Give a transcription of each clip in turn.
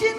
Trên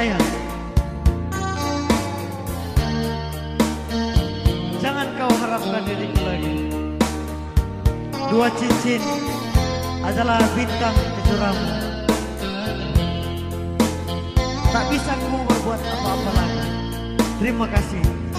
sayang Jangan kau harapkan diriku lagi. Dua cincin adalah bintang kejuramu. Tak bisa kamu berbuat apa-apa lagi. Terima kasih